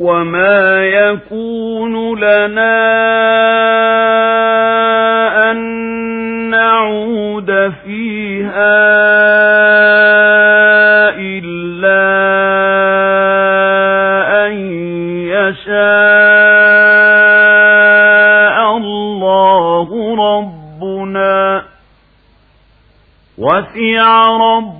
وما يكون لنا أن نعود فيها إلا أن يشاء الله ربنا وسع ربنا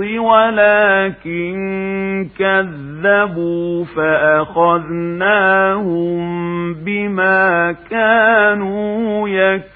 ولكن كذبوا فأخذناهم بما كانوا يكسبون.